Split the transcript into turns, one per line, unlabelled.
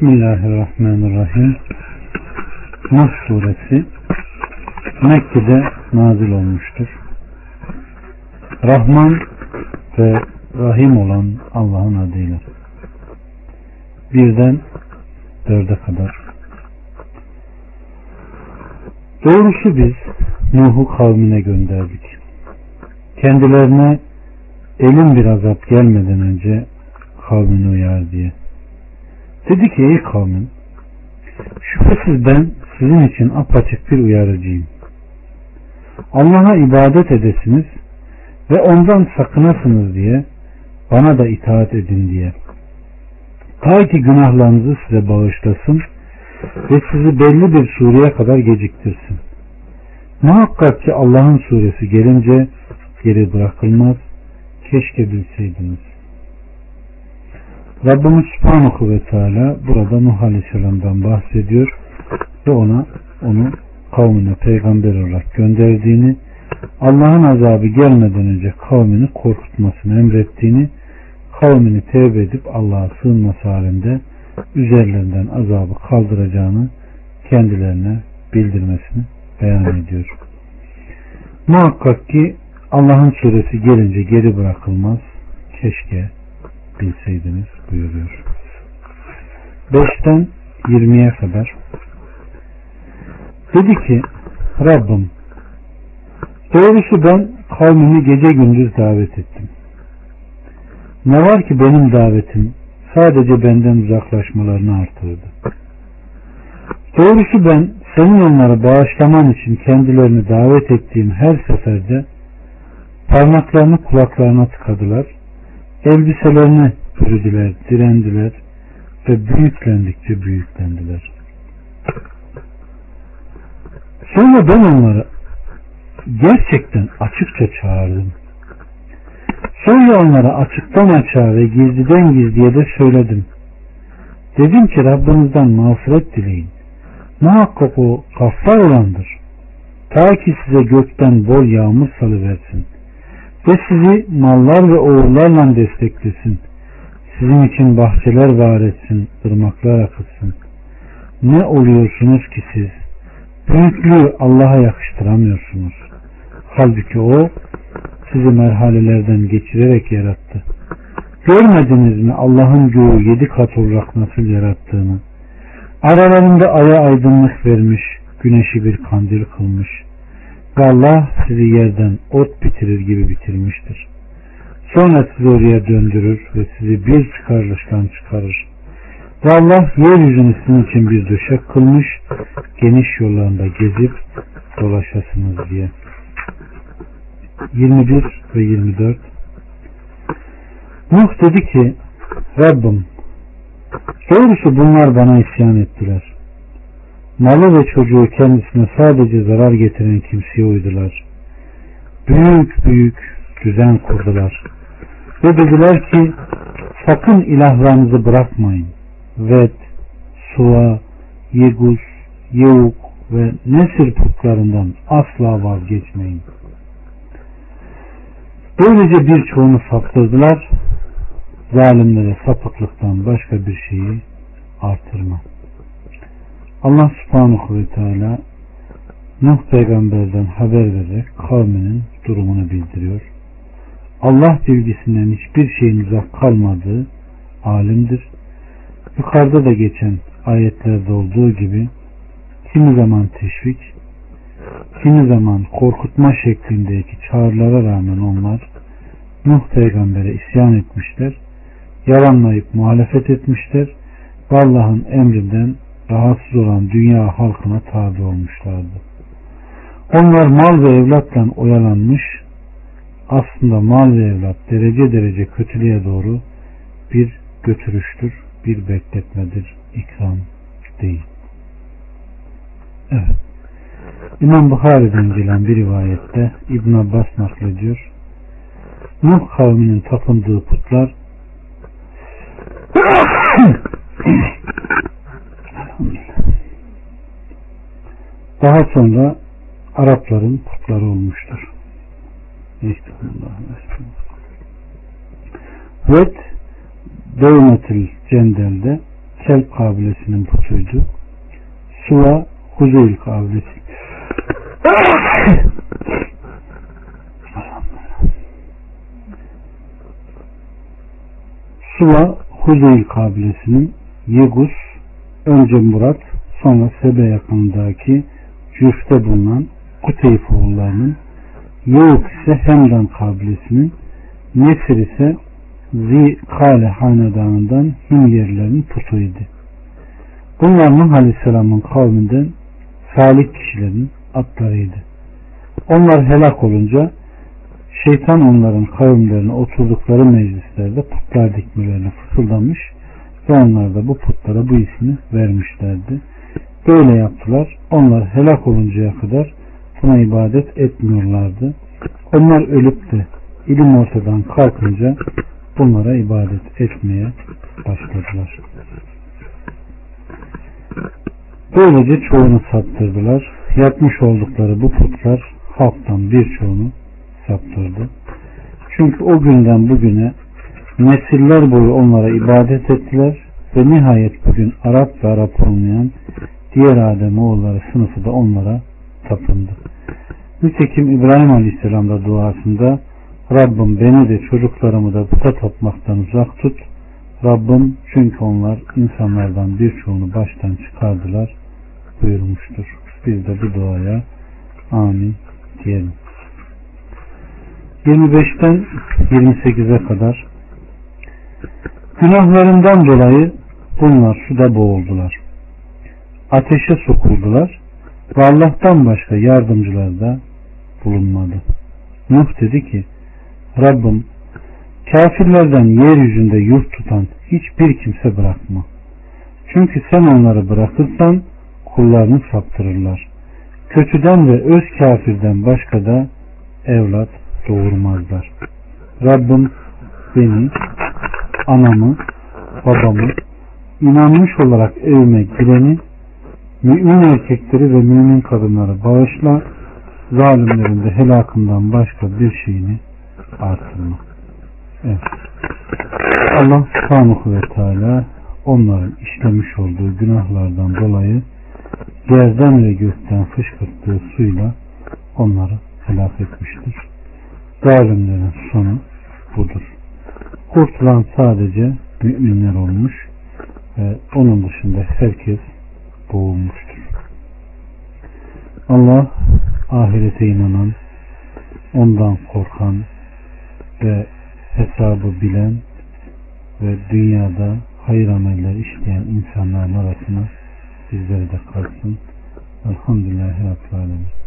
Bismillahirrahmanirrahim. Nuh suresi Mekke'de nazil olmuştur. Rahman ve Rahim olan Allah'ın adıyla. Birden dörde kadar. Doğrusu biz Nuh'u kavmine gönderdik. Kendilerine elin bir azap gelmeden önce kavmini uyar diye. Dedi ki ey kavmin şüphesiz ben sizin için apaçık bir uyarıcıyım. Allah'a ibadet edesiniz ve ondan sakınasınız diye bana da itaat edin diye. Ta ki günahlarınızı size bağışlasın ve sizi belli bir sureye kadar geciktirsin. Muhakkak ki Allah'ın suresi gelince geri bırakılmaz. Keşke bilseydiniz. Rabbimiz Subhanahu ve Teala burada Nuh Aleyhisselam'dan bahsediyor ve ona onu kavmine peygamber olarak gönderdiğini, Allah'ın azabı gelmeden önce kavmini korkutmasını emrettiğini, kavmini tevbe edip Allah'a sığınması halinde üzerlerinden azabı kaldıracağını kendilerine bildirmesini beyan ediyor. Muhakkak ki Allah'ın suresi gelince geri bırakılmaz. Keşke bilseydiniz buyuruyor. 5'ten 20'ye kadar dedi ki Rabbim doğrusu ben kavmimi gece gündüz davet ettim. Ne var ki benim davetim sadece benden uzaklaşmalarını artırdı. Doğrusu ben senin onları bağışlaman için kendilerini davet ettiğim her seferde parmaklarını kulaklarına tıkadılar Elbiselerini bürüdüler, direndiler ve büyüklendikçe büyüklendiler. Sonra ben onları gerçekten açıkça çağırdım. Sonra onlara açıktan açığa ve gizliden gizliye de söyledim. Dedim ki Rabbinizden mağfiret dileyin. Muhakkak o gaffar olandır. Ta ki size gökten bol yağmur salıversin ve sizi mallar ve oğullarla desteklesin. Sizin için bahçeler var etsin, ırmaklar akıtsın. Ne oluyorsunuz ki siz? Büyüklüğü Allah'a yakıştıramıyorsunuz. Halbuki O sizi merhalelerden geçirerek yarattı. Görmediniz mi Allah'ın göğü yedi kat olarak nasıl yarattığını? Aralarında aya aydınlık vermiş, güneşi bir kandil kılmış Allah sizi yerden ot bitirir gibi bitirmiştir. Sonra sizi oraya döndürür ve sizi bir çıkarılıştan çıkarır. Ve Allah yeryüzünü sizin için bir döşek kılmış, geniş yollarında gezip dolaşasınız diye. 21 ve 24 Nuh dedi ki Rabbim doğrusu bunlar bana isyan ettiler malı ve çocuğu kendisine sadece zarar getiren kimseye uydular. Büyük büyük düzen kurdular. Ve dediler ki sakın ilahlarınızı bırakmayın. Ved, Suva, Yeguz, Yevuk ve Nesir putlarından asla vazgeçmeyin. Böylece birçoğunu saptırdılar. Zalimlere sapıklıktan başka bir şeyi artırma. Allah subhanahu ve teala Nuh peygamberden haber vererek kavminin durumunu bildiriyor. Allah bilgisinden hiçbir şeyin uzak kalmadığı alimdir. Yukarıda da geçen ayetlerde olduğu gibi kimi zaman teşvik, kimi zaman korkutma şeklindeki çağrılara rağmen onlar Nuh peygambere isyan etmişler, yalanlayıp muhalefet etmişler ve Allah'ın emrinden rahatsız olan dünya halkına tabi olmuşlardı. Onlar mal ve evlatla oyalanmış, aslında mal ve evlat derece derece kötülüğe doğru bir götürüştür, bir bekletmedir, ikram değil. Evet. İmam Bukhari'den gelen bir rivayette İbn Abbas naklediyor. Nuh kavminin tapındığı putlar Daha sonra Arapların putları olmuştur. Ve Devmetil Cendel'de Kelp kabilesinin putuydu. Suva Huzeyl kabilesi. Suva Huzeyl kabilesinin Yegus, önce Murat, sonra Sebe yakınındaki Cüf'te bulunan Kuteyf oğullarının Yavuk ise Hemdan kabilesinin Nesir ise Zikale hanedanından Himyerlerin putuydu. Bunlar Nuh Aleyhisselam'ın kavminden salih kişilerin atlarıydı. Onlar helak olunca şeytan onların kavimlerine oturdukları meclislerde putlar dikmelerine fısıldamış ve onlar da bu putlara bu ismi vermişlerdi. Böyle yaptılar. Onlar helak oluncaya kadar buna ibadet etmiyorlardı. Onlar ölüp de ilim ortadan kalkınca bunlara ibadet etmeye başladılar. Böylece çoğunu saptırdılar. Yapmış oldukları bu putlar halktan birçoğunu saptırdı. Çünkü o günden bugüne nesiller boyu onlara ibadet ettiler ve nihayet bugün Arap ve Arap olmayan diğer Adem oğulları sınıfı da onlara tapındı. Nitekim İbrahim Aleyhisselam da duasında Rabbim beni de çocuklarımı da puta tapmaktan uzak tut. Rabbim çünkü onlar insanlardan birçoğunu baştan çıkardılar buyurmuştur. Biz de bu duaya amin diyelim. 25'ten 28'e kadar günahlarından dolayı bunlar suda boğuldular. Ateşe sokuldular ve Allah'tan başka yardımcılar da bulunmadı. Nuh dedi ki Rabbim kafirlerden yeryüzünde yurt tutan hiçbir kimse bırakma. Çünkü sen onları bırakırsan kullarını saptırırlar. Kötüden ve öz kafirden başka da evlat doğurmazlar. Rabbim beni, anamı, babamı, inanmış olarak evime gireni, mümin erkekleri ve mümin kadınları bağışla, zalimlerin de helakından başka bir şeyini artırma. Evet. Allah subhanahu ve teala onların işlemiş olduğu günahlardan dolayı yerden ve gökten fışkırttığı suyla onları helak etmiştir. Zalimlerin sonu budur. Kurtulan sadece müminler olmuş ve onun dışında herkes boğulmuştur. Allah ahirete inanan, ondan korkan ve hesabı bilen ve dünyada hayır ameller işleyen insanların arasına bizleri de kalsın. Elhamdülillahi Rabbil.